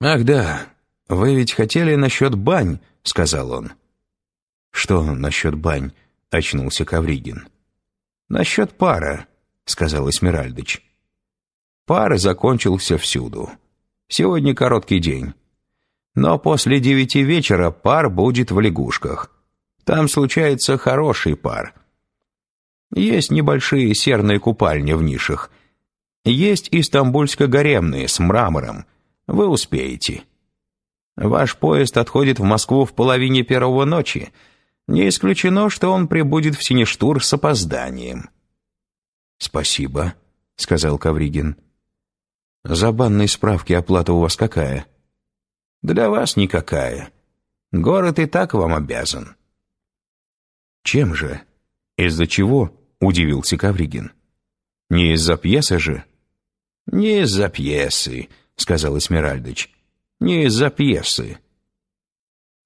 «Ах да, вы ведь хотели насчет бань», — сказал он. «Что насчет бань?» — очнулся Кавригин. «Насчет пара», — сказал Эсмеральдыч. «Пар закончился всюду. Сегодня короткий день. Но после девяти вечера пар будет в лягушках. Там случается хороший пар. Есть небольшие серные купальни в нишах. Есть истамбульско-гаремные с мрамором. Вы успеете. Ваш поезд отходит в Москву в половине первого ночи. Не исключено, что он прибудет в Сиништур с опозданием». «Спасибо», — сказал Кавригин. «За банной справки оплата у вас какая?» «Для вас никакая. Город и так вам обязан». «Чем же? Из-за чего?» — удивился Кавригин. «Не из-за пьесы же?» «Не из-за пьесы», — сказал Эсмеральдыч. «Не из-за пьесы».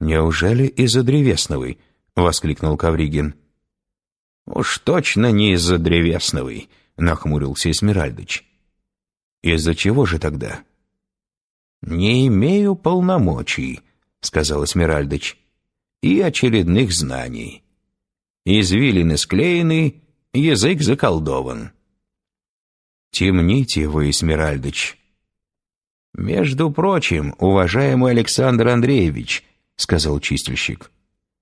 «Неужели из-за Древесновой?» — воскликнул Кавригин. «Уж точно не из-за Древесновой», — нахмурился Эсмеральдыч. «Из-за чего же тогда?» «Не имею полномочий», — сказал Эсмеральдыч, — «и очередных знаний. Извилины склеены, язык заколдован». «Темните вы, Эсмеральдыч». «Между прочим, уважаемый Александр Андреевич», — сказал чистильщик,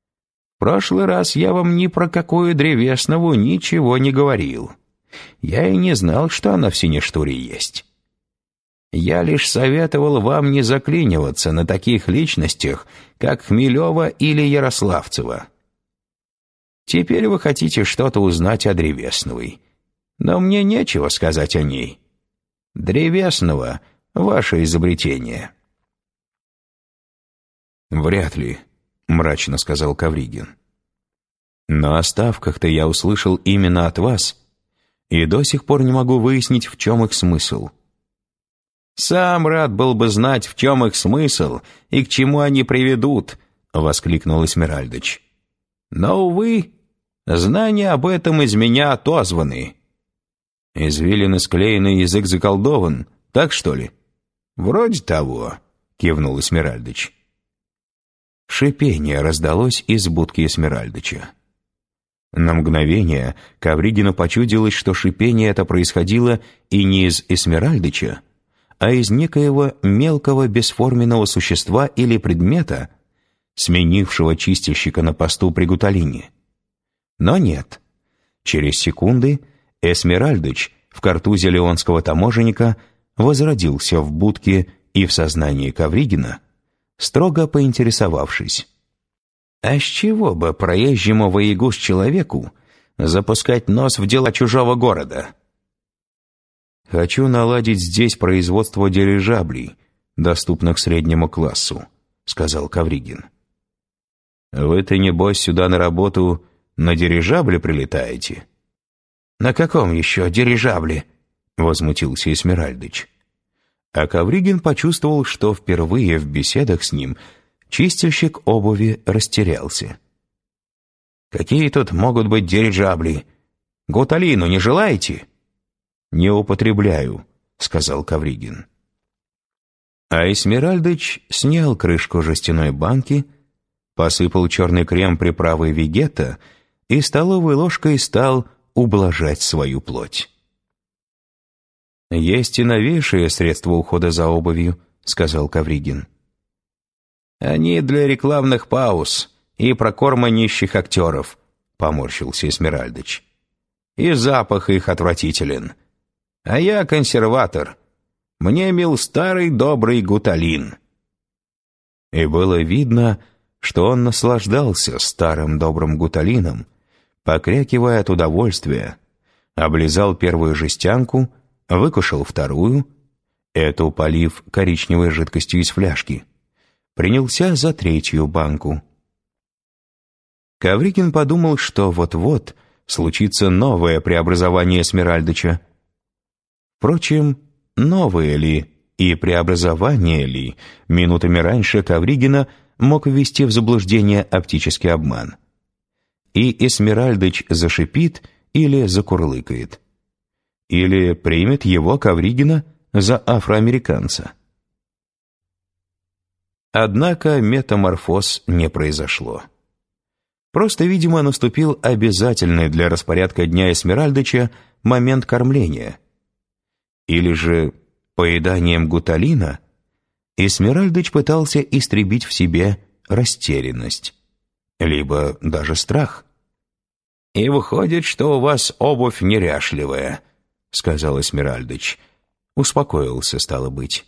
— «в прошлый раз я вам ни про какую древеснову ничего не говорил. Я и не знал, что она в Синештуре есть». Я лишь советовал вам не заклиниваться на таких личностях, как Хмелева или Ярославцева. Теперь вы хотите что-то узнать о Древесновой. Но мне нечего сказать о ней. Древесного — ваше изобретение. «Вряд ли», — мрачно сказал Кавригин. «Но о ставках-то я услышал именно от вас, и до сих пор не могу выяснить, в чем их смысл». «Сам рад был бы знать, в чем их смысл и к чему они приведут», — воскликнул Эсмеральдыч. «Но, увы, знания об этом из меня отозваны». «Извилины склеенный язык заколдован, так что ли?» «Вроде того», — кивнул Эсмеральдыч. Шипение раздалось из будки Эсмеральдыча. На мгновение Ковригину почудилось, что шипение это происходило и не из Эсмеральдыча, а из некоего мелкого бесформенного существа или предмета, сменившего чистильщика на посту при Гуталине. Но нет. Через секунды Эсмеральдыч в картузе леонского таможенника возродился в будке и в сознании Ковригина, строго поинтересовавшись. «А с чего бы проезжему воегус человеку запускать нос в дела чужого города?» «Хочу наладить здесь производство дирижаблей, доступных среднему классу», — сказал Кавригин. «Вы-то, небось, сюда на работу на дирижабле прилетаете?» «На каком еще дирижабле?» — возмутился Эсмеральдыч. А Кавригин почувствовал, что впервые в беседах с ним чистильщик обуви растерялся. «Какие тут могут быть дирижабли? Гуталину не желаете?» «Не употребляю», — сказал Кавригин. А Эсмеральдыч снял крышку жестяной банки, посыпал черный крем приправой вегета и столовой ложкой стал ублажать свою плоть. «Есть и новейшие средства ухода за обувью», — сказал Кавригин. «Они для рекламных пауз и прокорма нищих актеров», — поморщился Эсмеральдыч. «И запах их отвратителен». А я консерватор. Мне мил старый добрый гуталин». И было видно, что он наслаждался старым добрым гуталином, покрякивая от удовольствия, облизал первую жестянку, выкушал вторую, эту полив коричневой жидкостью из фляжки, принялся за третью банку. Коврикин подумал, что вот-вот случится новое преобразование Смиральдыча, Впрочем, новые ли и преобразование ли минутами раньше Ковригина мог ввести в заблуждение оптический обман. И Эсмеральдыч зашипит или закурлыкает. Или примет его, Ковригина, за афроамериканца. Однако метаморфоз не произошло. Просто, видимо, наступил обязательный для распорядка дня Эсмеральдыча момент кормления. Или же поеданием гуталина Эсмеральдыч пытался истребить в себе растерянность, либо даже страх. «И выходит, что у вас обувь неряшливая», — сказал Эсмеральдыч. Успокоился, стало быть.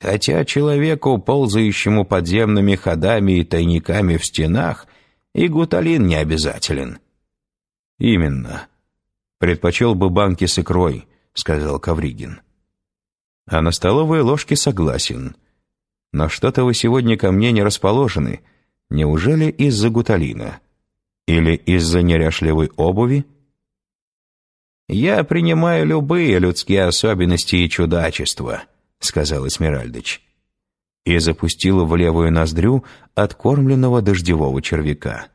Хотя человеку, ползающему подземными ходами и тайниками в стенах, и гуталин не обязателен. «Именно. Предпочел бы банки с икрой», — сказал Кавригин. «А на столовые ложки согласен. Но что-то вы сегодня ко мне не расположены. Неужели из-за гуталина? Или из-за неряшливой обуви?» «Я принимаю любые людские особенности и чудачества», — сказал Эсмеральдыч. И запустил в левую ноздрю откормленного дождевого червяка.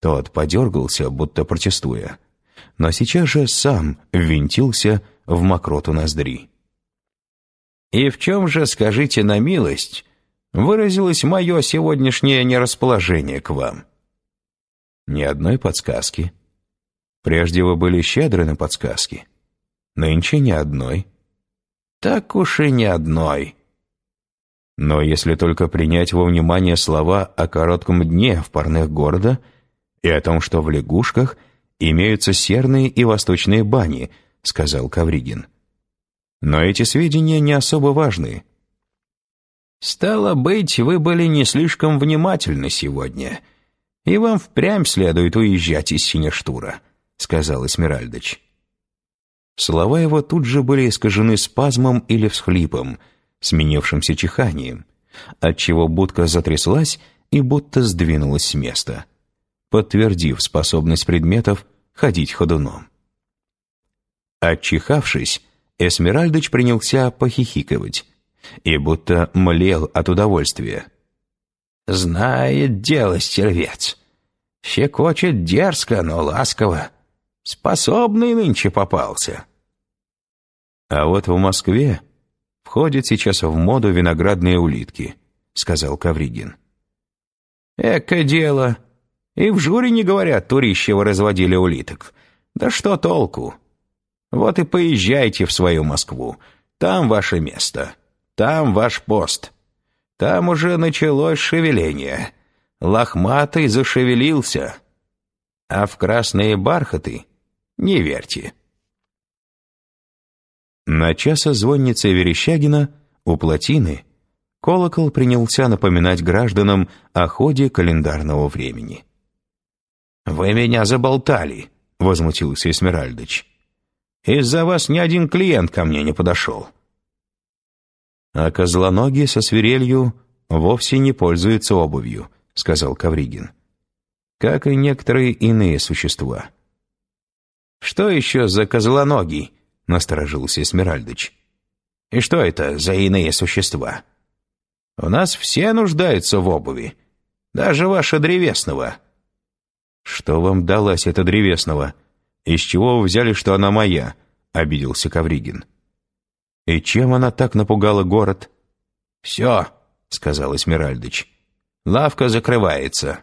Тот подергался, будто протестуя, но сейчас же сам ввинтился в мокроту ноздри. «И в чем же, скажите на милость, выразилось мое сегодняшнее нерасположение к вам?» «Ни одной подсказки», Прежде вы были щедры на подсказки. Нынче ни одной. Так уж и ни одной. Но если только принять во внимание слова о коротком дне в парных города и о том, что в лягушках имеются серные и восточные бани, сказал Кавригин. Но эти сведения не особо важны. «Стало быть, вы были не слишком внимательны сегодня, и вам впрямь следует уезжать из Синештура», — сказал Эсмеральдыч. Слова его тут же были искажены спазмом или всхлипом, сменившимся чиханием, отчего будка затряслась и будто сдвинулась с места, подтвердив способность предметов ходить ходуном. Отчихавшись, Эсмеральдыч принялся похихикивать и будто млел от удовольствия. «Знает дело стервец. Щекочет дерзко, но ласково. Способный нынче попался. А вот в Москве входят сейчас в моду виноградные улитки, сказал Кавригин. Эко дело. И в жюри не говорят, Турищева разводили улиток. Да что толку? Вот и поезжайте в свою Москву. Там ваше место. Там ваш пост. Там уже началось шевеление. Лохматый зашевелился. А в красные бархаты не верьте. На часозвоннице Верещагина у плотины колокол принялся напоминать гражданам о ходе календарного времени. «Вы меня заболтали», — возмутился Эсмеральдыч. «Из-за вас ни один клиент ко мне не подошел». «А козлоноги со свирелью вовсе не пользуются обувью», — сказал Кавригин. «Как и некоторые иные существа». «Что еще за козлоногий?» — насторожился Эсмеральдыч. «И что это за иные существа? У нас все нуждаются в обуви, даже ваша древесного». «Что вам далась эта древесного? Из чего вы взяли, что она моя?» — обиделся Кавригин. «И чем она так напугала город?» «Все», — сказал Эсмеральдыч. «Лавка закрывается».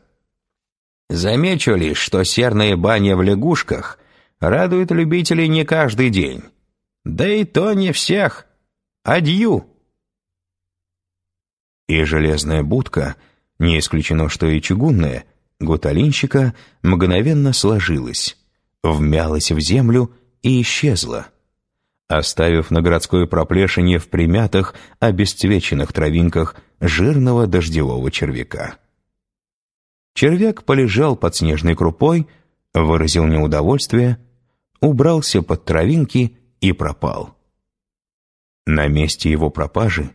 Замечу лишь, что серная баня в лягушках радует любителей не каждый день. Да и то не всех. Адью!» И железная будка, не исключено, что и чугунная, гуталинщика мгновенно сложилась, вмялась в землю и исчезла, оставив на городской проплешине в примятых, обесцвеченных травинках жирного дождевого червяка. Червяк полежал под снежной крупой, выразил неудовольствие — убрался под травинки и пропал. На месте его пропажи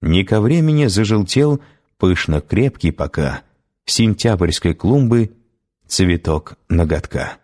не ко времени зажелтел пышно крепкий пока сентябрьской клумбы цветок ноготка.